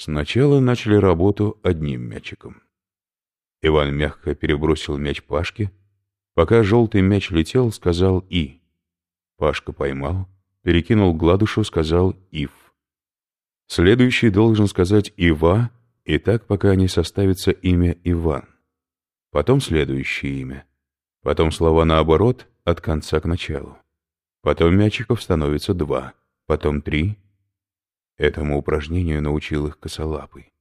Сначала начали работу одним мячиком. Иван мягко перебросил мяч Пашке. Пока желтый мяч летел, сказал «И». Пашка поймал, перекинул Гладушу, сказал «Ив». Следующий должен сказать «Ива», и так, пока не составится имя Иван. Потом следующее имя. Потом слова наоборот, от конца к началу. Потом мячиков становится два, потом три. Этому упражнению научил их косолапый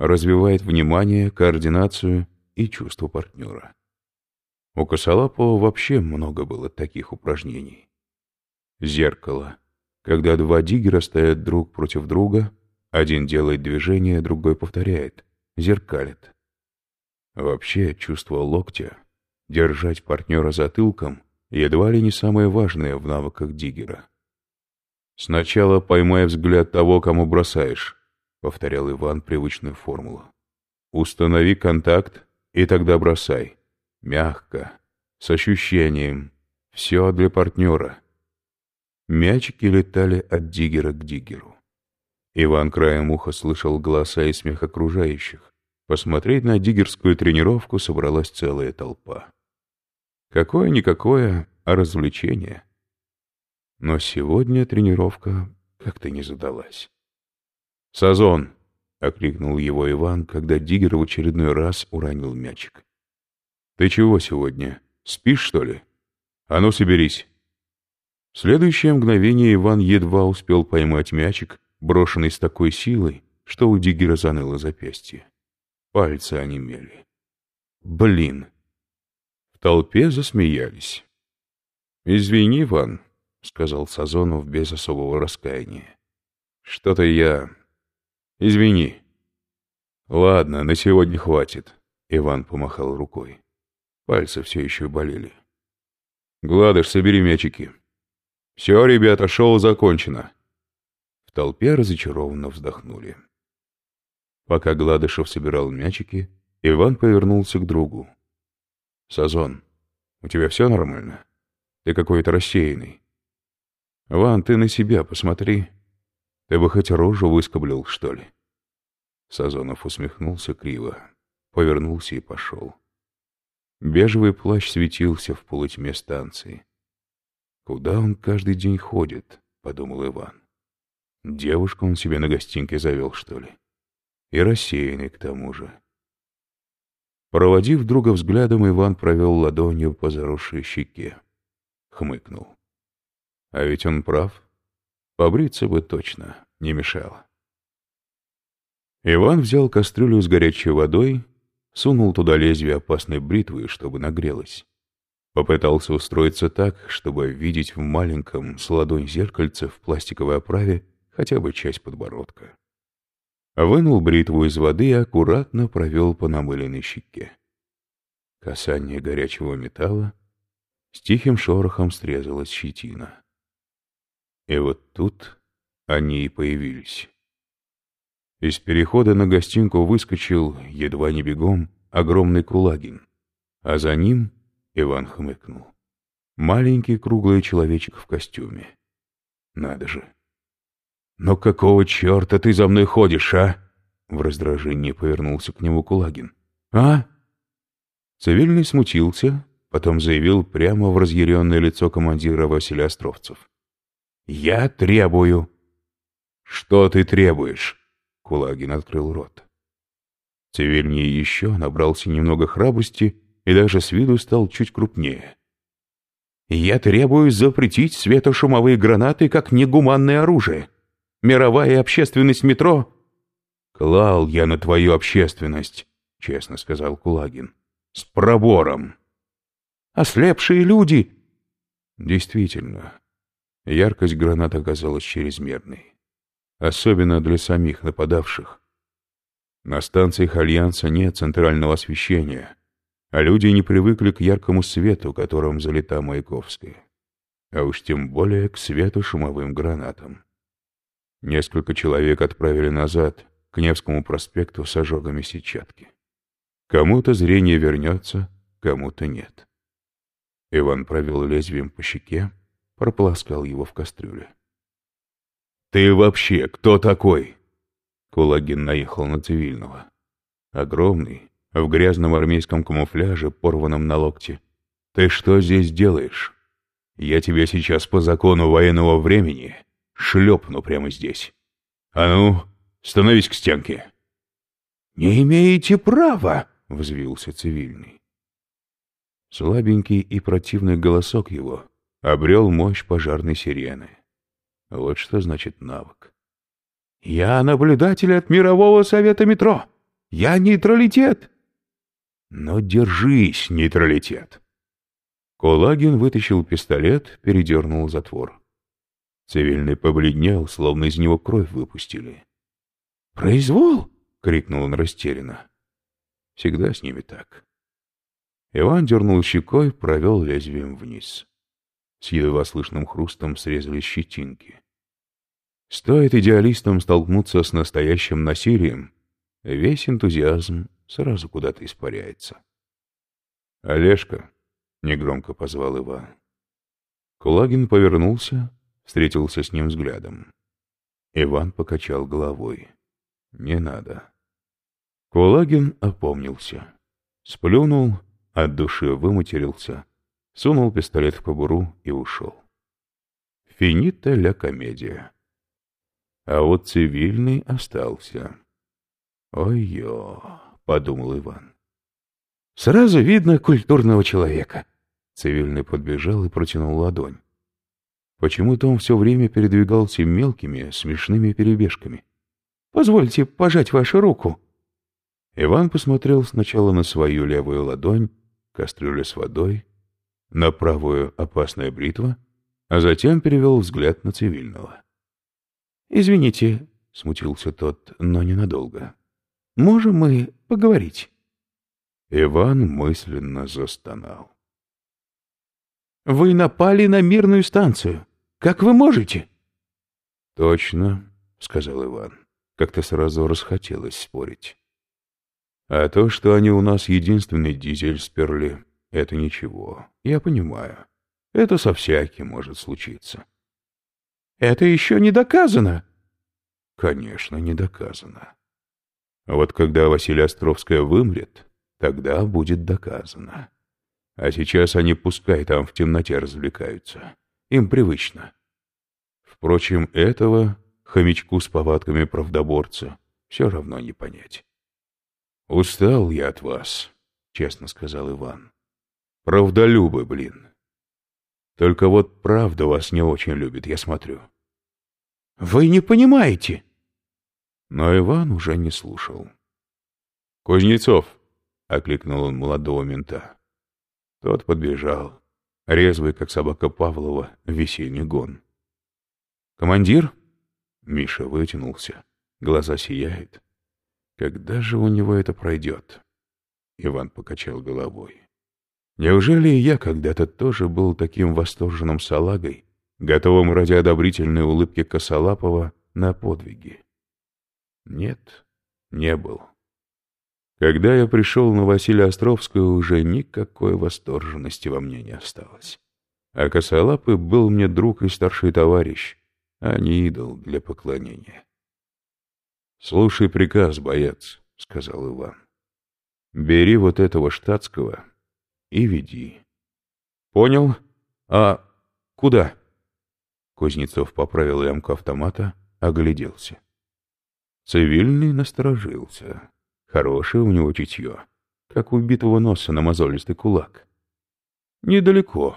развивает внимание, координацию и чувство партнера. У Косолапова вообще много было таких упражнений. Зеркало. Когда два диггера стоят друг против друга, один делает движение, другой повторяет, зеркалит. Вообще, чувство локтя, держать партнера затылком, едва ли не самое важное в навыках диггера. Сначала поймай взгляд того, кому бросаешь, — повторял Иван привычную формулу. «Установи контакт, и тогда бросай. Мягко, с ощущением. Все для партнера». Мячики летали от диггера к диггеру. Иван краем уха слышал голоса и смех окружающих. Посмотреть на диггерскую тренировку собралась целая толпа. Какое-никакое, а развлечение. Но сегодня тренировка как-то не задалась. «Сазон!» — окликнул его Иван, когда Диггер в очередной раз уронил мячик. «Ты чего сегодня? Спишь, что ли? А ну, соберись!» В следующее мгновение Иван едва успел поймать мячик, брошенный с такой силой, что у Диггера заныло запястье. Пальцы онемели. «Блин!» В толпе засмеялись. «Извини, Иван», — сказал Сазонов без особого раскаяния. «Что-то я Извини. Ладно, на сегодня хватит. Иван помахал рукой. Пальцы все еще болели. Гладыш, собери мячики. Все, ребята, шоу закончено. В толпе разочарованно вздохнули. Пока Гладышев собирал мячики, Иван повернулся к другу. «Сазон, у тебя все нормально? Ты какой-то рассеянный. Ван, ты на себя посмотри. Ты бы хоть рожу выскоблил, что ли?» Сазонов усмехнулся криво, повернулся и пошел. Бежевый плащ светился в полутьме станции. «Куда он каждый день ходит?» — подумал Иван. «Девушку он себе на гостинке завел, что ли? И рассеянный к тому же». Проводив друга взглядом, Иван провел ладонью по заросшей щеке. Хмыкнул. А ведь он прав. Побриться бы точно не мешало. Иван взял кастрюлю с горячей водой, сунул туда лезвие опасной бритвы, чтобы нагрелось. Попытался устроиться так, чтобы видеть в маленьком с ладонь зеркальце в пластиковой оправе хотя бы часть подбородка. Вынул бритву из воды и аккуратно провел по намыленной щеке. Касание горячего металла, с тихим шорохом срезалась щетина. И вот тут они и появились. Из перехода на гостинку выскочил, едва не бегом, огромный Кулагин. А за ним Иван хмыкнул. Маленький круглый человечек в костюме. Надо же. «Но какого черта ты за мной ходишь, а?» В раздражении повернулся к нему Кулагин. «А?» Цивильный смутился, потом заявил прямо в разъяренное лицо командира Василия Островцев. «Я требую». «Что ты требуешь?» Кулагин открыл рот. Цивильний еще набрался немного храбрости и даже с виду стал чуть крупнее. «Я требую запретить светошумовые гранаты как негуманное оружие. Мировая общественность метро...» «Клал я на твою общественность», — честно сказал Кулагин. «С пробором». «Ослепшие люди!» Действительно, Яркость гранат оказалась чрезмерной. Особенно для самих нападавших. На станциях Альянса нет центрального освещения, а люди не привыкли к яркому свету, которым залита Маяковская. А уж тем более к свету шумовым гранатам. Несколько человек отправили назад, к Невскому проспекту с ожогами сетчатки. Кому-то зрение вернется, кому-то нет. Иван провел лезвием по щеке, прополоскал его в кастрюле. «Ты вообще кто такой?» Кулагин наехал на цивильного. Огромный, в грязном армейском камуфляже, порванном на локте. «Ты что здесь делаешь? Я тебя сейчас по закону военного времени шлепну прямо здесь. А ну, становись к стенке!» «Не имеете права!» — взвился цивильный. Слабенький и противный голосок его обрел мощь пожарной сирены. Вот что значит навык. «Я наблюдатель от Мирового совета метро. Я нейтралитет!» «Но держись, нейтралитет!» Кулагин вытащил пистолет, передернул затвор. Цивильный побледнел, словно из него кровь выпустили. «Произвол!» — крикнул он растерянно. Всегда с ними так. Иван дернул щекой, провел лезвием вниз. С едва слышным хрустом срезали щетинки. Стоит идеалистам столкнуться с настоящим насилием, весь энтузиазм сразу куда-то испаряется. «Олежка», — негромко позвал Иван. Кулагин повернулся, встретился с ним взглядом. Иван покачал головой. «Не надо». Кулагин опомнился. Сплюнул, от души выматерился, сунул пистолет в кобуру и ушел. Финита ля комедия. А вот цивильный остался. «Ой-ё», — подумал Иван. «Сразу видно культурного человека». Цивильный подбежал и протянул ладонь. Почему-то он все время передвигался мелкими, смешными перебежками. «Позвольте пожать вашу руку». Иван посмотрел сначала на свою левую ладонь, кастрюля с водой, на правую опасная бритва, а затем перевел взгляд на цивильного. «Извините», — смутился тот, но ненадолго. «Можем мы поговорить?» Иван мысленно застонал. «Вы напали на мирную станцию. Как вы можете?» «Точно», — сказал Иван. Как-то сразу расхотелось спорить. А то, что они у нас единственный дизель сперли, это ничего. Я понимаю. Это со всяким может случиться. Это еще не доказано. Конечно, не доказано. А вот когда Василия Островская вымрет, тогда будет доказано. А сейчас они пускай там в темноте развлекаются. Им привычно. Впрочем, этого хомячку с повадками правдоборца все равно не понять. «Устал я от вас», — честно сказал Иван. «Правдолюбы, блин. Только вот правда вас не очень любит, я смотрю». «Вы не понимаете». Но Иван уже не слушал. «Кузнецов!» — окликнул он молодого мента. Тот подбежал, резвый, как собака Павлова, весенний гон. «Командир?» — Миша вытянулся, глаза сияют. Когда же у него это пройдет? Иван покачал головой. Неужели я когда-то тоже был таким восторженным салагой, готовым ради одобрительной улыбки Косолапова на подвиги? Нет, не был. Когда я пришел на Василия Островскую, уже никакой восторженности во мне не осталось. А Косолапый был мне друг и старший товарищ, а не идол для поклонения. «Слушай приказ, боец», — сказал Иван. «Бери вот этого штатского и веди». «Понял. А куда?» Кузнецов поправил лямку автомата, огляделся. Цивильный насторожился. Хорошее у него чутье, как у битого носа на мозолистый кулак. «Недалеко».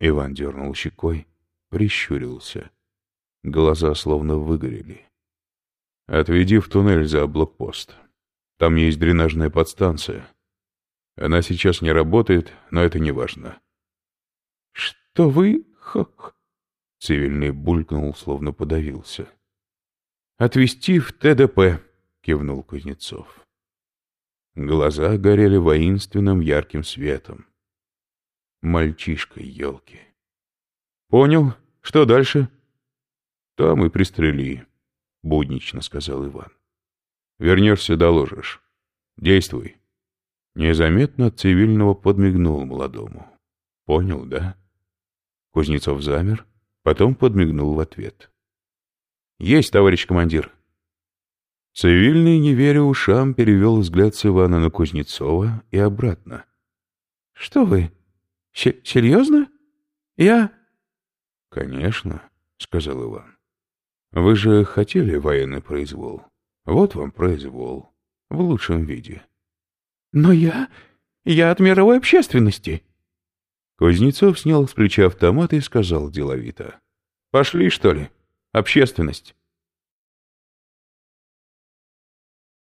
Иван дернул щекой, прищурился. Глаза словно выгорели. Отведи в туннель за блокпост. Там есть дренажная подстанция. Она сейчас не работает, но это не важно. Что вы... Цивильный булькнул, словно подавился. «Отвезти в ТДП», — кивнул Кузнецов. Глаза горели воинственным ярким светом. Мальчишка, елки. «Понял. Что дальше?» «Там и пристрели. — буднично сказал Иван. «Вернешься, доложишь. Действуй». Незаметно цивильного подмигнул молодому. «Понял, да?» Кузнецов замер, потом подмигнул в ответ. «Есть, товарищ командир!» Цивильный, не веря ушам, перевел взгляд с Ивана на Кузнецова и обратно. — Что вы? Серьезно? Я... — Конечно, — сказал Иван. — Вы же хотели военный произвол. Вот вам произвол. В лучшем виде. — Но я... я от мировой общественности. Кузнецов снял с плеча автомат и сказал деловито. — Пошли, что ли? Общественность.